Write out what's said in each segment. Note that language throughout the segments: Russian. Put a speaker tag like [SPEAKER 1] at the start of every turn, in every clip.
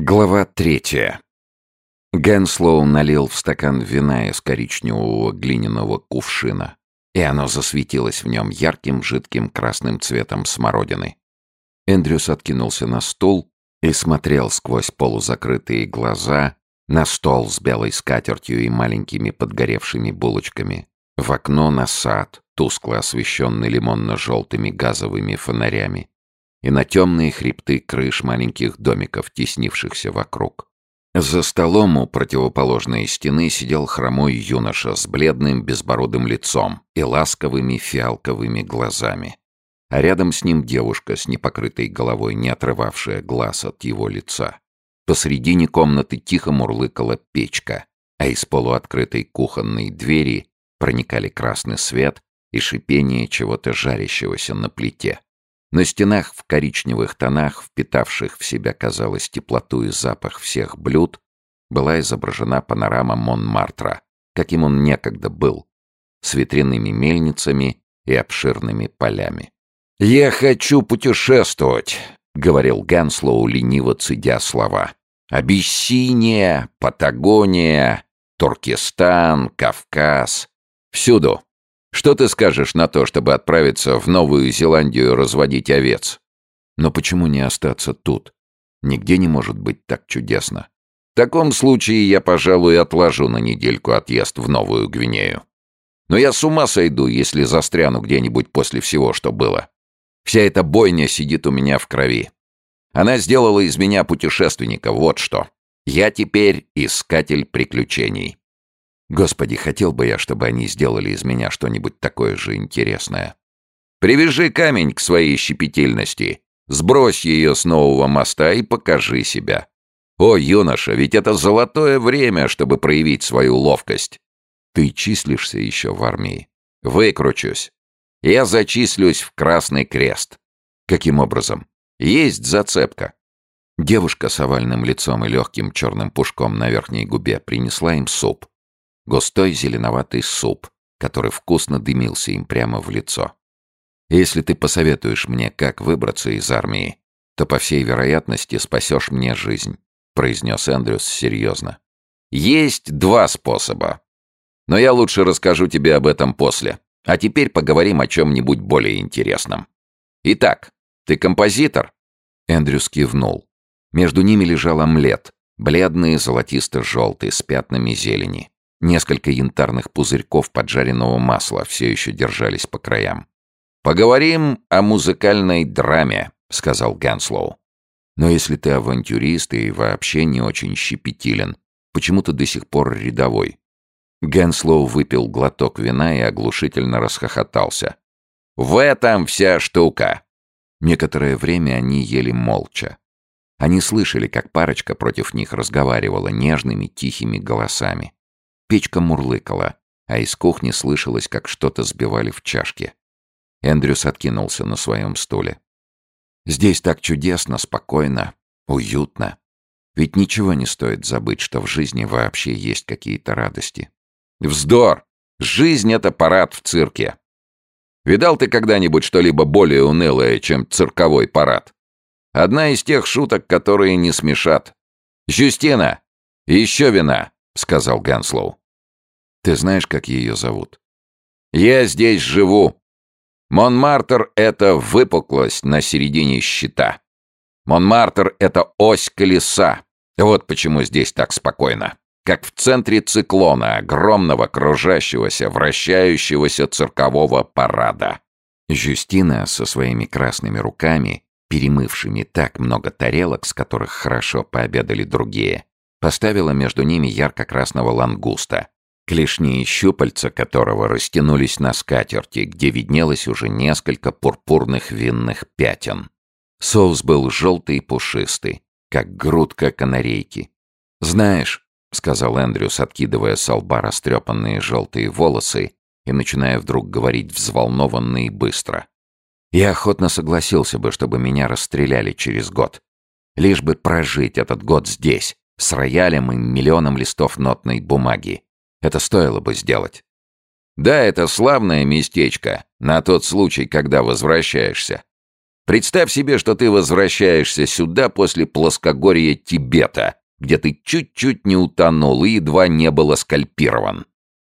[SPEAKER 1] Глава третья. Генслоу налил в стакан вина из коричневого глиняного кувшина, и оно засветилось в нем ярким жидким красным цветом смородины. Эндрюс откинулся на стул и смотрел сквозь полузакрытые глаза на стол с белой скатертью и маленькими подгоревшими булочками, в окно на сад, тускло освещенный лимонно-желтыми газовыми фонарями, и на темные хребты крыш маленьких домиков, теснившихся вокруг. За столом у противоположной стены сидел хромой юноша с бледным безбородым лицом и ласковыми фиалковыми глазами. А рядом с ним девушка с непокрытой головой, не отрывавшая глаз от его лица. Посредине комнаты тихо мурлыкала печка, а из полуоткрытой кухонной двери проникали красный свет и шипение чего-то жарящегося на плите. На стенах в коричневых тонах, впитавших в себя, казалось, теплоту и запах всех блюд, была изображена панорама Монмартра, каким он некогда был, с ветряными мельницами и обширными полями. «Я хочу путешествовать», — говорил Ганслоу, лениво цедя слова. «Абиссиния, Патагония, Туркестан, Кавказ. Всюду. Что ты скажешь на то, чтобы отправиться в Новую Зеландию разводить овец? Но почему не остаться тут? Нигде не может быть так чудесно. В таком случае я, пожалуй, отложу на недельку отъезд в Новую Гвинею. Но я с ума сойду, если застряну где-нибудь после всего, что было. Вся эта бойня сидит у меня в крови. Она сделала из меня путешественника, вот что. Я теперь искатель приключений. Господи, хотел бы я, чтобы они сделали из меня что-нибудь такое же интересное. Привяжи камень к своей щепетильности, сбрось ее с нового моста и покажи себя. О, юноша, ведь это золотое время, чтобы проявить свою ловкость. Ты числишься еще в армии. Выкручусь. Я зачислюсь в Красный Крест. Каким образом? Есть зацепка. Девушка с овальным лицом и легким черным пушком на верхней губе принесла им суп. Густой зеленоватый суп, который вкусно дымился им прямо в лицо. «Если ты посоветуешь мне, как выбраться из армии, то, по всей вероятности, спасешь мне жизнь», — произнес Эндрюс серьезно. «Есть два способа. Но я лучше расскажу тебе об этом после. А теперь поговорим о чем-нибудь более интересном. Итак, ты композитор?» Эндрюс кивнул. Между ними лежал омлет, бледный, золотисто-желтый, с пятнами зелени. Несколько янтарных пузырьков поджаренного масла все еще держались по краям. «Поговорим о музыкальной драме», — сказал Ганслоу. «Но если ты авантюрист и вообще не очень щепетилен, почему ты до сих пор рядовой?» Генслоу выпил глоток вина и оглушительно расхохотался. «В этом вся штука!» Некоторое время они ели молча. Они слышали, как парочка против них разговаривала нежными тихими голосами. Печка мурлыкала, а из кухни слышалось, как что-то сбивали в чашке. Эндрюс откинулся на своем стуле. «Здесь так чудесно, спокойно, уютно. Ведь ничего не стоит забыть, что в жизни вообще есть какие-то радости». «Вздор! Жизнь — это парад в цирке. Видал ты когда-нибудь что-либо более унылое, чем цирковой парад? Одна из тех шуток, которые не смешат. Жюстина! Еще вина!» — сказал Ганслоу. Ты знаешь, как ее зовут? Я здесь живу. Монмартр — это выпуклость на середине щита. Монмартр — это ось колеса. Вот почему здесь так спокойно. Как в центре циклона, огромного кружащегося, вращающегося циркового парада. Жюстина со своими красными руками, перемывшими так много тарелок, с которых хорошо пообедали другие, поставила между ними ярко-красного лангуста, клешни и щупальца которого растянулись на скатерти, где виднелось уже несколько пурпурных винных пятен. Соус был желтый и пушистый, как грудка канарейки. «Знаешь», — сказал Эндрюс, откидывая с лба растрепанные желтые волосы и начиная вдруг говорить взволнованно и быстро. «Я охотно согласился бы, чтобы меня расстреляли через год. Лишь бы прожить этот год здесь, с роялем и миллионом листов нотной бумаги. Это стоило бы сделать. Да, это славное местечко, на тот случай, когда возвращаешься. Представь себе, что ты возвращаешься сюда после плоскогорья Тибета, где ты чуть-чуть не утонул и едва не был скальпирован,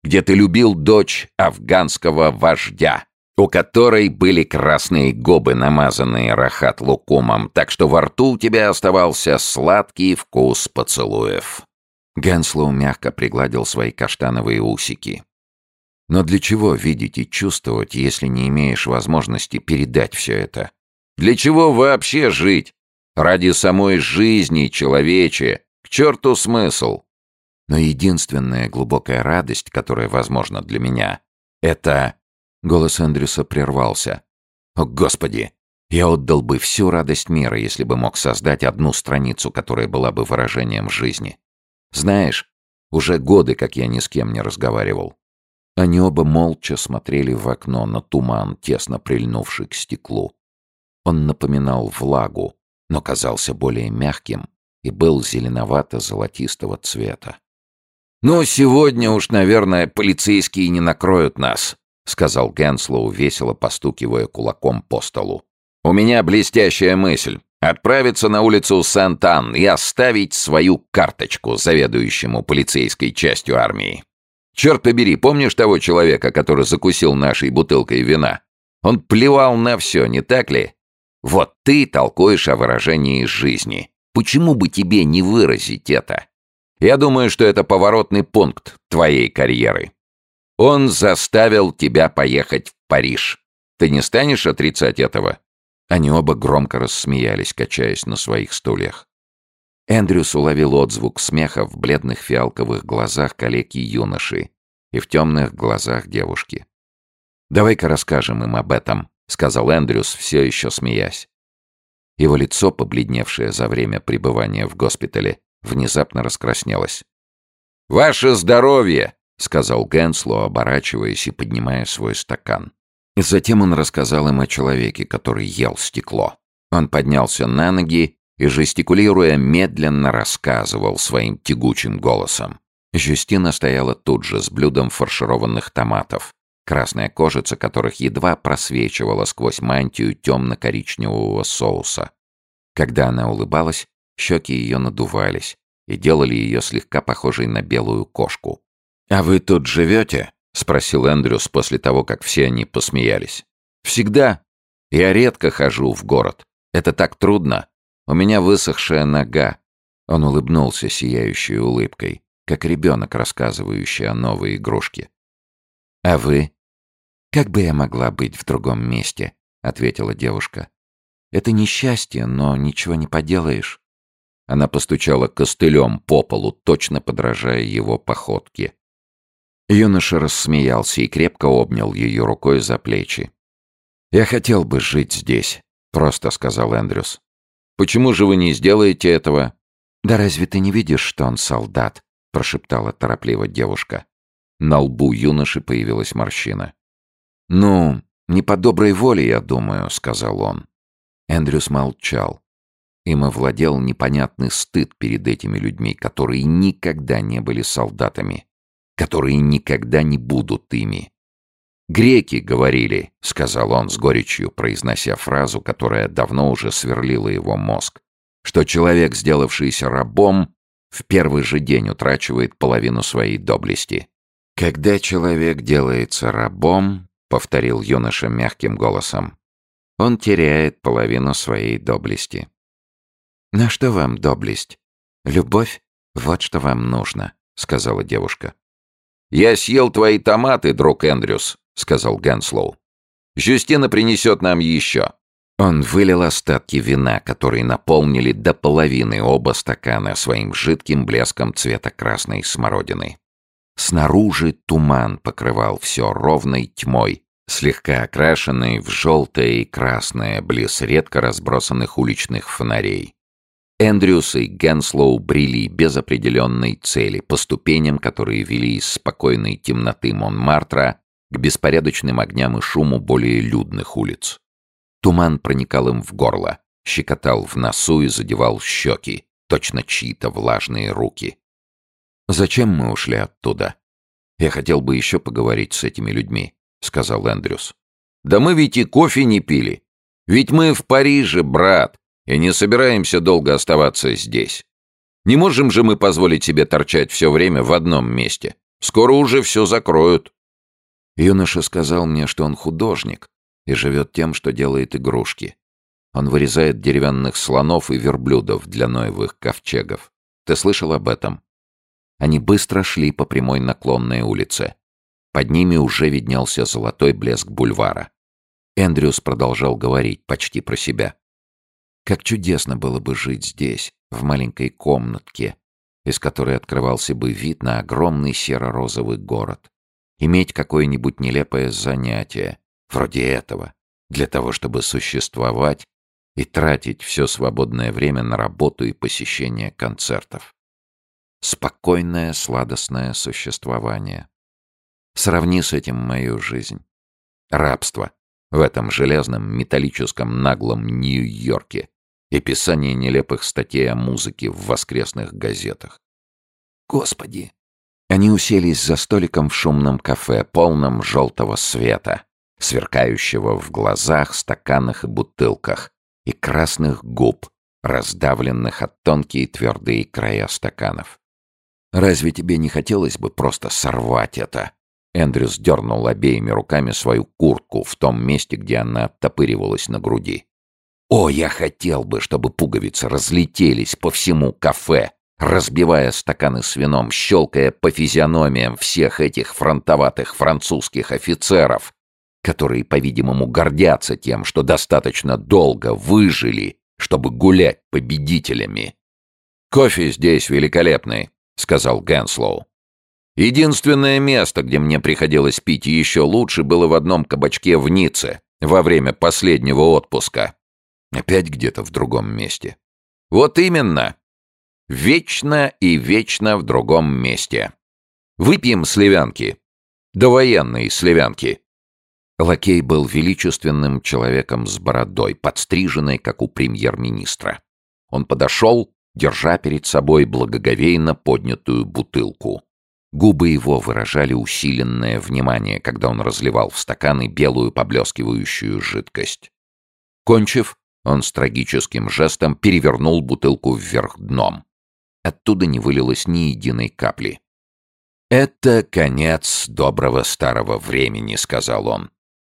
[SPEAKER 1] где ты любил дочь афганского вождя, у которой были красные губы, намазанные рахат-лукумом, так что во рту у тебя оставался сладкий вкус поцелуев. Генслоу мягко пригладил свои каштановые усики. Но для чего видеть и чувствовать, если не имеешь возможности передать все это? Для чего вообще жить? Ради самой жизни, человече. К черту смысл. Но единственная глубокая радость, которая возможна для меня, это... Голос Эндрюса прервался. О, Господи! Я отдал бы всю радость мира, если бы мог создать одну страницу, которая была бы выражением жизни. Знаешь, уже годы, как я ни с кем не разговаривал. Они оба молча смотрели в окно на туман, тесно прильнувший к стеклу. Он напоминал влагу, но казался более мягким и был зеленовато-золотистого цвета. «Ну, сегодня уж, наверное, полицейские не накроют нас», — сказал Генслоу, весело постукивая кулаком по столу. «У меня блестящая мысль. Отправиться на улицу Сент-Ан и оставить свою карточку заведующему полицейской частью армии. Черт побери, помнишь того человека, который закусил нашей бутылкой вина? Он плевал на все, не так ли? Вот ты толкуешь о выражении жизни. Почему бы тебе не выразить это? Я думаю, что это поворотный пункт твоей карьеры. Он заставил тебя поехать в Париж. Ты не станешь отрицать этого?» Они оба громко рассмеялись, качаясь на своих стульях. Эндрюс уловил отзвук смеха в бледных фиалковых глазах калеки-юноши и в темных глазах девушки. «Давай-ка расскажем им об этом», — сказал Эндрюс, все еще смеясь. Его лицо, побледневшее за время пребывания в госпитале, внезапно раскраснелось. «Ваше здоровье!» — сказал Генсло, оборачиваясь и поднимая свой стакан. Затем он рассказал им о человеке, который ел стекло. Он поднялся на ноги и, жестикулируя, медленно рассказывал своим тягучим голосом. Жюстина стояла тут же с блюдом фаршированных томатов, красная кожица которых едва просвечивала сквозь мантию темно-коричневого соуса. Когда она улыбалась, щеки ее надувались и делали ее слегка похожей на белую кошку. «А вы тут живете?» — спросил Эндрюс после того, как все они посмеялись. «Всегда. Я редко хожу в город. Это так трудно. У меня высохшая нога». Он улыбнулся сияющей улыбкой, как ребенок, рассказывающий о новой игрушке. «А вы?» «Как бы я могла быть в другом месте?» — ответила девушка. «Это несчастье, но ничего не поделаешь». Она постучала костылем по полу, точно подражая его походке. Юноша рассмеялся и крепко обнял ее рукой за плечи. «Я хотел бы жить здесь», — просто сказал Эндрюс. «Почему же вы не сделаете этого?» «Да разве ты не видишь, что он солдат?» — прошептала торопливо девушка. На лбу юноши появилась морщина. «Ну, не по доброй воле, я думаю», — сказал он. Эндрюс молчал. Им овладел непонятный стыд перед этими людьми, которые никогда не были солдатами, которые никогда не будут ими. «Греки говорили», — сказал он с горечью, произнося фразу, которая давно уже сверлила его мозг, что человек, сделавшийся рабом, в первый же день утрачивает половину своей доблести. Когда человек делается рабом, повторил юноша мягким голосом. Он теряет половину своей доблести. На что вам доблесть? Любовь? Вот что вам нужно, сказала девушка. Я съел твои томаты, друг Эндрюс, сказал Генслоу. Жюстина принесет нам еще. Он вылил остатки вина, которые наполнили до половины оба стакана своим жидким блеском цвета красной смородины. Снаружи туман покрывал все ровной тьмой, слегка окрашенной в желтое и красное близ редко разбросанных уличных фонарей. Эндрюс и Генслоу брели без определенной цели по ступеням, которые вели из спокойной темноты Монмартра к беспорядочным огням и шуму более людных улиц. Туман проникал им в горло, щекотал в носу и задевал щеки, точно чьи-то влажные руки. «Зачем мы ушли оттуда?» «Я хотел бы еще поговорить с этими людьми», — сказал Эндрюс. «Да мы ведь и кофе не пили. Ведь мы в Париже, брат, и не собираемся долго оставаться здесь. Не можем же мы позволить себе торчать все время в одном месте. Скоро уже все закроют».
[SPEAKER 2] Юноша сказал мне, что он художник и живет тем, что делает игрушки. Он вырезает деревянных слонов и верблюдов для ноевых ковчегов. Ты слышал об этом? Они быстро шли по прямой наклонной улице. Под ними уже виднелся золотой блеск бульвара. Эндрюс продолжал говорить почти про себя. Как чудесно было бы жить здесь, в маленькой комнатке, из которой открывался бы вид на огромный серо-розовый город. Иметь какое-нибудь нелепое занятие, вроде этого, для того, чтобы существовать и тратить все свободное время на работу и посещение концертов. Спокойное, сладостное существование. Сравни с этим мою жизнь. Рабство в этом железном, металлическом, наглом Нью-Йорке и писание нелепых статей о музыке в воскресных газетах. Господи! Они уселись за столиком в шумном кафе, полном желтого света, сверкающего в глазах, стаканах и бутылках, и красных губ, раздавленных от тонкие твердые края стаканов. «Разве тебе не хотелось бы просто сорвать это?» Эндрюс дернул обеими руками свою куртку в том месте, где она оттопыривалась на груди. «О, я хотел бы, чтобы пуговицы разлетелись по всему кафе, разбивая стаканы с вином, щелкая по физиономиям всех этих фронтоватых французских офицеров, которые, по-видимому, гордятся тем, что достаточно долго выжили, чтобы гулять победителями. «Кофе здесь великолепный», — сказал Генслоу. «Единственное место, где мне приходилось пить еще лучше, было в одном кабачке в Ницце во время последнего отпуска. Опять где-то в другом месте. Вот именно. Вечно и вечно в другом месте. Выпьем сливянки. Довоенные сливянки. Лакей был величественным человеком с бородой, подстриженной, как у премьер-министра. Он подошел, держа перед собой благоговейно поднятую бутылку. Губы его выражали усиленное внимание, когда он разливал в стаканы белую поблескивающую жидкость. Кончив, он с трагическим жестом перевернул бутылку вверх дном. Оттуда не вылилось ни единой капли. «Это конец доброго старого времени», — сказал он.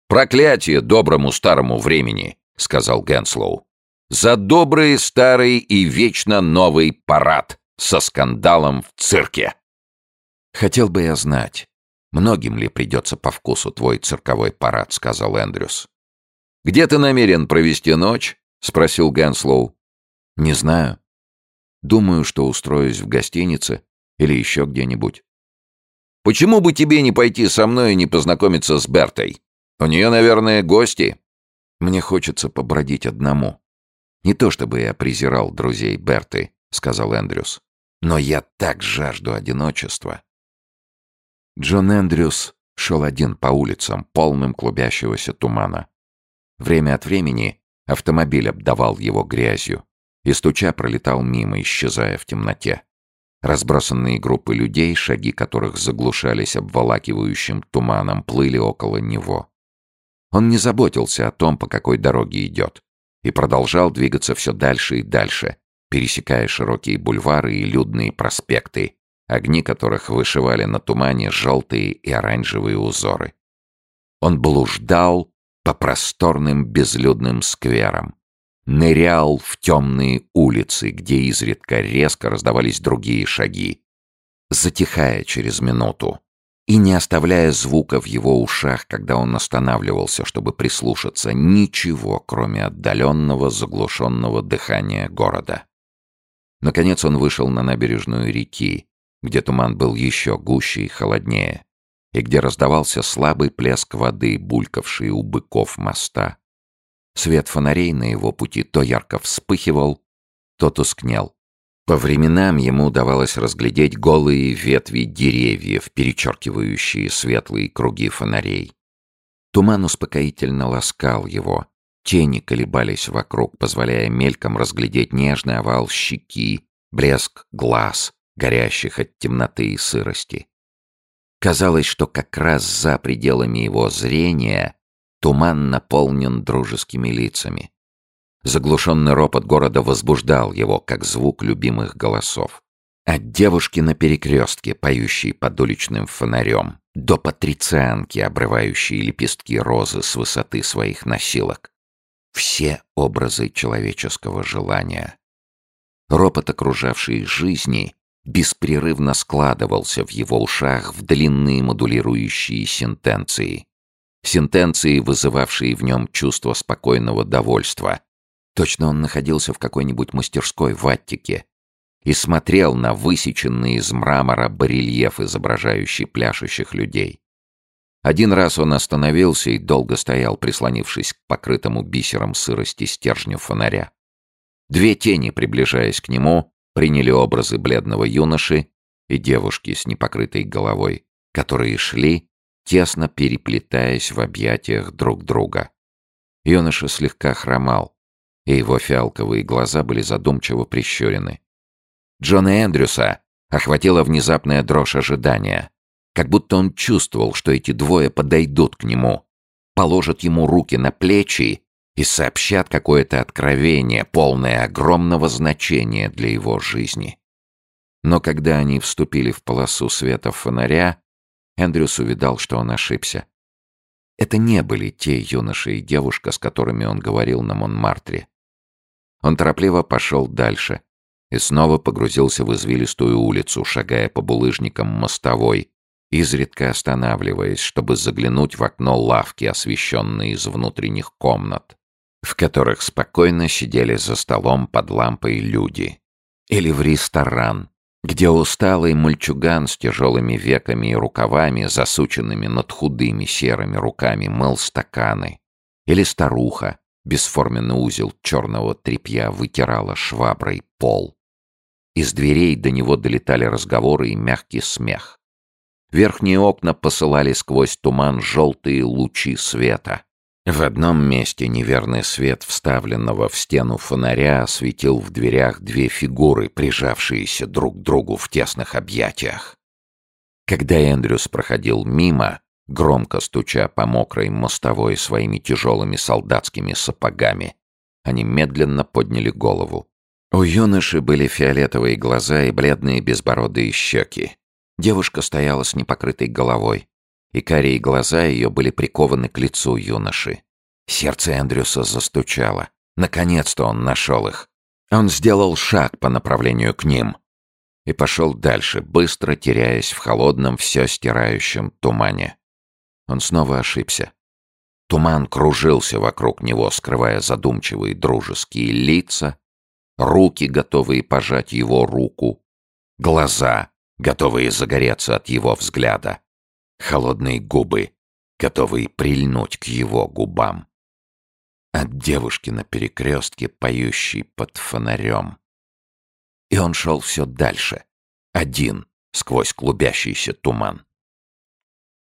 [SPEAKER 2] «Проклятие доброму старому времени», — сказал Генслоу. «За добрый старый и вечно новый парад со скандалом в цирке». «Хотел бы я знать, многим ли придется по вкусу твой цирковой парад», — сказал Эндрюс. «Где ты намерен провести ночь?» — спросил Генслоу. «Не знаю. Думаю, что устроюсь в гостинице или еще где-нибудь». «Почему бы тебе не пойти со мной и не познакомиться с Бертой?» У нее, наверное, гости. Мне хочется побродить одному. Не то чтобы я презирал друзей Берты, сказал Эндрюс, но я так жажду одиночества. Джон Эндрюс шел один по улицам, полным клубящегося тумана. Время от времени автомобиль обдавал его грязью, и стуча пролетал мимо, исчезая в темноте. Разбросанные группы людей, шаги которых заглушались обволакивающим туманом, плыли около него. Он не заботился о том, по какой дороге идет, и продолжал двигаться все дальше и дальше, пересекая широкие бульвары и людные проспекты, огни которых вышивали на тумане желтые и оранжевые узоры. Он блуждал по просторным безлюдным скверам, нырял в темные улицы, где изредка резко раздавались другие шаги, затихая через минуту, и не оставляя звука в его ушах, когда он останавливался, чтобы прислушаться, ничего, кроме отдаленного заглушенного дыхания города. Наконец он вышел на набережную реки, где туман был еще гуще и холоднее, и где раздавался слабый плеск воды, булькавший у быков моста. Свет фонарей на его пути то ярко вспыхивал, то тускнел. По временам ему удавалось разглядеть голые ветви деревьев, перечеркивающие светлые круги фонарей. Туман успокоительно ласкал его. Тени колебались вокруг, позволяя мельком разглядеть нежный овал щеки, блеск глаз, горящих от темноты и сырости. Казалось, что как раз за пределами его зрения Туман наполнен дружескими лицами. Заглушенный ропот города возбуждал его, как звук любимых голосов. От девушки на перекрестке, поющей под уличным фонарем, до патрицианки, обрывающей лепестки розы с высоты своих носилок. Все образы человеческого желания. Ропот окружавшей жизни беспрерывно складывался в его ушах в длинные модулирующие сентенции. Сентенции, вызывавшие в нем чувство спокойного довольства. Точно он находился в какой-нибудь мастерской в Аттике и смотрел на высеченный из мрамора барельеф, изображающий пляшущих людей. Один раз он остановился и долго стоял, прислонившись к покрытому бисером сырости стержню фонаря. Две тени, приближаясь к нему, приняли образы бледного юноши и девушки с непокрытой головой, которые шли, тесно переплетаясь в объятиях друг друга. Юноша слегка хромал, и его фиалковые глаза были задумчиво прищурены. Джона Эндрюса охватила внезапная дрожь ожидания, как будто он чувствовал, что эти двое подойдут к нему, положат ему руки на плечи и сообщат какое-то откровение, полное огромного значения для его жизни. Но когда они вступили в полосу света фонаря, Эндрюс увидал, что он ошибся. Это не были те юноши и девушка, с которыми он говорил на Монмартре. Он торопливо пошел дальше, и снова погрузился в извилистую улицу, шагая по булыжникам мостовой, изредка останавливаясь, чтобы заглянуть в окно лавки, освещенной из внутренних комнат, в которых спокойно сидели за столом под лампой люди. Или в ресторан, где усталый мальчуган с тяжелыми веками и рукавами, засученными над худыми серыми руками, мыл стаканы. Или старуха, бесформенный узел черного тряпья, вытирала шваброй пол. Из дверей до него долетали разговоры и мягкий смех. Верхние окна посылали сквозь туман желтые лучи света. В одном месте неверный свет вставленного в стену фонаря осветил в дверях две фигуры, прижавшиеся друг к другу в тесных объятиях. Когда Эндрюс проходил мимо, громко стуча по мокрой мостовой своими тяжелыми солдатскими сапогами, они медленно подняли голову. У юноши были фиолетовые глаза и бледные безбородые щеки. Девушка стояла с непокрытой головой, и карие глаза ее были прикованы к лицу юноши. Сердце Эндрюса застучало. Наконец-то он нашел их. Он сделал шаг по направлению к ним и пошел дальше, быстро теряясь в холодном, все стирающем тумане. Он снова ошибся. Туман кружился вокруг него, скрывая задумчивые дружеские лица, руки, готовые пожать его руку, глаза, готовые загореться от его взгляда, холодные губы, готовые прильнуть к его губам. От девушки на перекрестке, поющей под фонарем. И он шел все дальше, один, сквозь клубящийся туман.